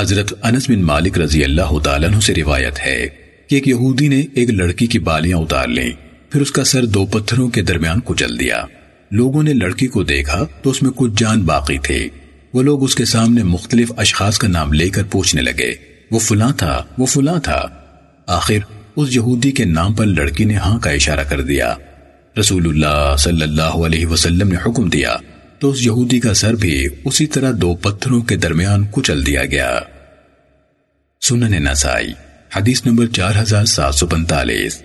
حضرت انس بن مالک رضی اللہ تعالیٰ عنہ سے روایت ہے کہ ایک یہودی نے ایک لڑکی کی بالیاں اتار لیں، پھر اس کا سر دو پتھروں کے درمیان کچل دیا۔ لوگوں نے لڑکی کو دیکھا تو اس میں کچھ جان باقی تھے۔ وہ لوگ اس کے سامنے مختلف اشخاص کا نام لے کر پوچھنے لگے، وہ فلاں تھا؟ وہ فلاں تھا؟ آخر اس یہودی کے نام پر لڑکی نے ہاں کا اشارہ کر دیا۔ رسول اللہ صلی اللہ علیہ وسلم نے حکم دیا تو اس یہودی کا سر بھی اسی طرح دو پتھروں کے درمیان کچل دیا گیا۔ سنن نسائی، حدیث نمبر چار ہزار سات سو پنتالیس